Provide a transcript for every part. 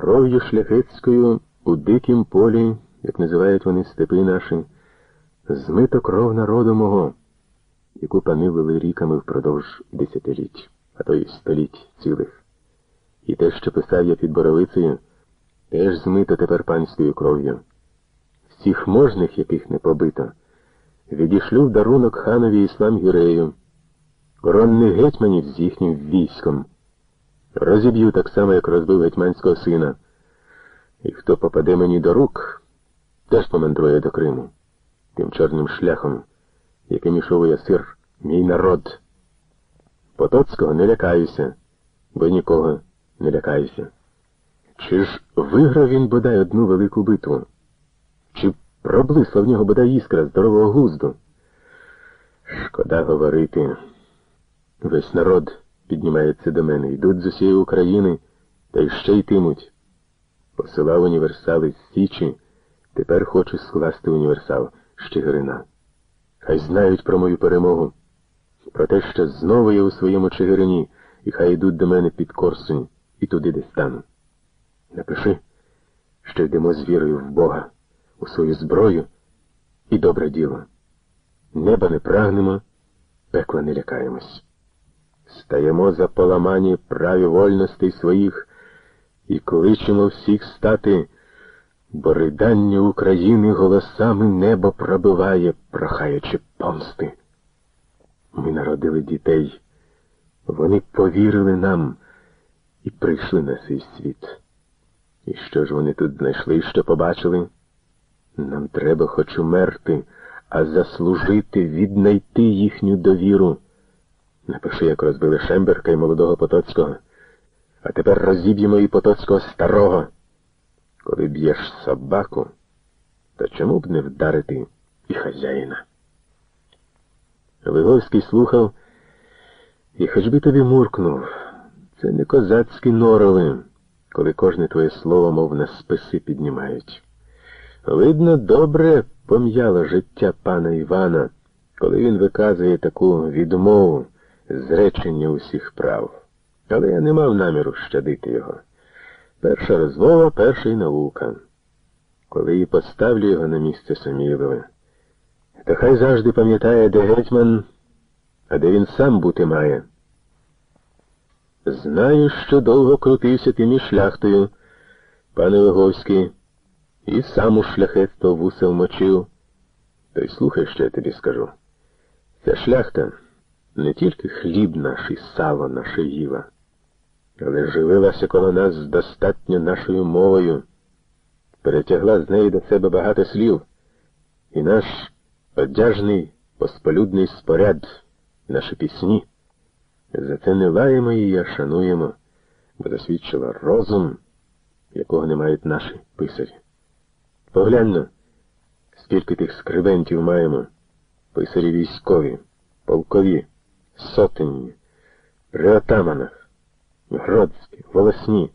Кров'ю шляхетською у дикім полі, як називають вони степи наші, змито кров народу мого, яку пани вели ріками впродовж десятиліть, а то й століть цілих. І те, що писав я під боровицею, теж змито тепер панською кров'ю. Всіх можних, яких не побито, відійшлю в дарунок ханові іслам Гірею, коронних гетьманів з їхнім військом. Розіб'ю так само, як розбив гетьманського сина. І хто попаде мені до рук, теж помандрує до Криму, тим чорним шляхом, яким ішов я сир, мій народ. Потоцького не лякаюся, бо нікого не лякаюся. Чи ж виграв він бодай одну велику битву? Чи проблисла в нього бодай іскра здорового глузду? Шкода говорити. Весь народ піднімається до мене, йдуть з усієї України, та й ще йтимуть. Посилав універсали з Січі, тепер хоче скласти універсал з Чигирина. Хай знають про мою перемогу, про те, що знову я у своєму Чигирині, і хай йдуть до мене під Корсунь і туди, де стану. Напиши, що йдемо з вірою в Бога, у свою зброю і добре діло. Неба не прагнемо, пекла не лякаємось. Стаємо за поламані праві вольностей своїх і кличемо всіх стати, бо ридання України голосами небо пробиває, прохаючи помсти. Ми народили дітей, вони повірили нам і прийшли на цей світ. І що ж вони тут знайшли, що побачили? Нам треба хоч умерти, а заслужити, віднайти їхню довіру. Напиши, як розбили Шемберка і молодого Потоцького. А тепер розіб'ємо і Потоцького старого. Коли б'єш собаку, то чому б не вдарити і хазяїна? Виговський слухав і хоч би тобі муркнув. Це не козацькі норови, коли кожне твоє слово, мов на списи піднімають. Видно, добре пом'яло життя пана Івана, коли він виказує таку відмову зречення усіх прав. Але я не мав наміру щадити його. Перша розмова, перша й наука. Коли і поставлю його на місце Самілове, то хай завжди пам'ятає, де гетьман, а де він сам бути має. Знаю, що довго крутився ти між шляхтою, пане Виговський, і сам у шляхетство вуса вмочив. То й слухай, що я тобі скажу. Ця шляхта не тільки хліб наш і сало наше їла, але живилася коло нас достатньо нашою мовою, перетягла з неї до себе багато слів, і наш одяжний посполюдний споряд, наші пісні. За це не лаємо її, а шануємо, бо засвідчила розум, якого не мають наші писарі. Погляньно, скільки тих скрибентів маємо, писарі військові, полкові, сотенні, при отаманах, гродські, волосні,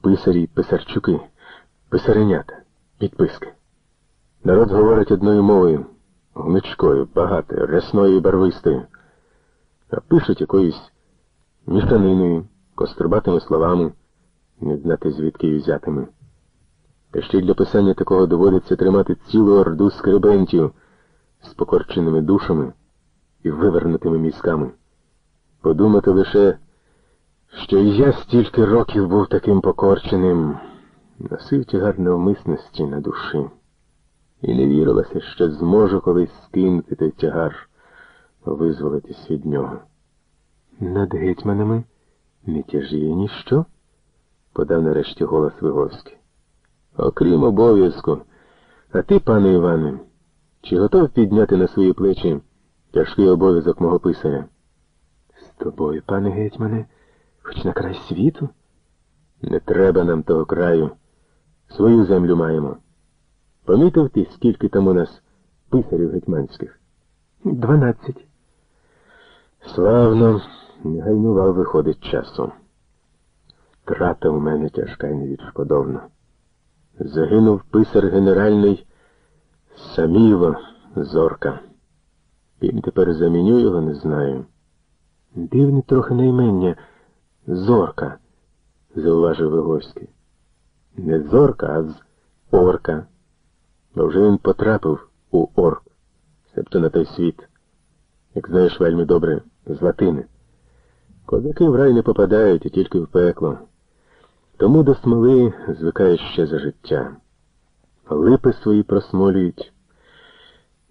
писарі, писарчуки, писаренята, підписки. Народ говорить одною мовою, гнучкою, багатою, рясною і барвистою а пишуть якоюсь мішаниною, кострубатими словами, не знати звідки її взятими. Та ще й для писання такого доводиться тримати цілу орду скрибентів з покорченими душами і вивернутими мізками. Подумати лише, що і я стільки років був таким покорченим, носив тягар невмисності на душі, і не вірилося, що зможу колись скинути той тягар визволитись від нього. Над гетьманами не тяжіє ніщо? подав нарешті голос Виговський. Окрім обов'язку, а ти, пане Іване, чи готов підняти на свої плечі тяжкий обов'язок мого писаря? З тобою, пане гетьмане, хоч на край світу? Не треба нам того краю. Свою землю маємо. Помітив ти, скільки там у нас писарів гетьманських? Дванадцять. Славно, не гайнував, виходить, часу. Трата у мене тяжка і невідшкодовна. Загинув писар генеральний Саміло Зорка. Ким тепер заміню його, не знаю. Дивне трохи наймення Зорка, зауважив Виговський. Не зорка, а з орка. Бо вже він потрапив у орк, себто на той світ, як знаєш вельми добре, з латини. Козаки в рай не попадають і тільки в пекло. Тому до смоли звикають ще за життя. Липи свої просмолюють,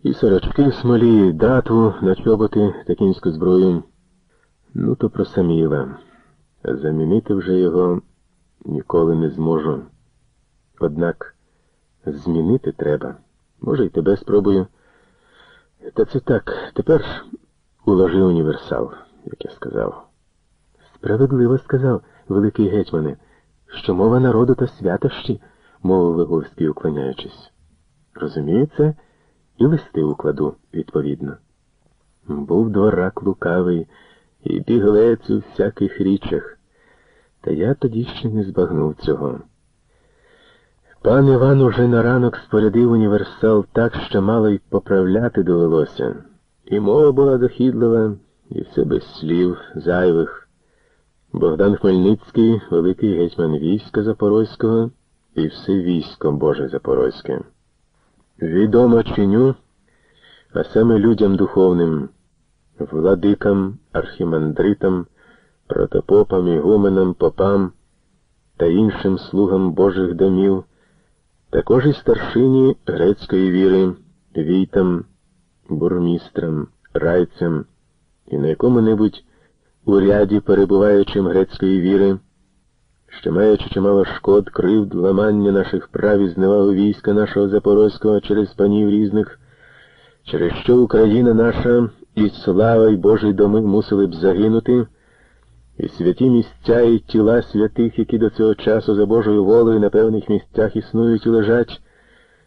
і сорочки смолі, і датву на чоботи та кінську зброю. Ну, то просаміла. Замінити вже його ніколи не зможу. Однак змінити треба. Може, й тебе спробую. Та це так, тепер уложи універсал, як я сказав. Справедливо сказав, великий гетьмане, що мова народу та святощі, мовив Виговський, уклоняючись. Розумію це і листи укладу, відповідно. Був дворак лукавий і біглець у всяких річах, та я тоді ще не збагнув цього. Пан Іван уже на ранок спорядив універсал так, що мало й поправляти довелося. І мова була дохідлива, і все без слів, зайвих. Богдан Хмельницький, великий гетьман війська Запорозького і все військо Боже Запорозьке. Відомо чиню, а саме людям духовним, владикам, архімандритам, протопопам, ігуменам, попам та іншим слугам Божих домів, також і старшині грецької віри, війтам, бурмістрам, райцям і на якому-небудь уряді, перебуваючим грецької віри, що маючи чимало шкод, кривд, ламання наших прав і зневагу війська нашого Запорозького через панів різних, через що Україна наша і слава, і Божі доми мусили б загинути, і святі місця і тіла святих, які до цього часу за Божою волею на певних місцях існують і лежать,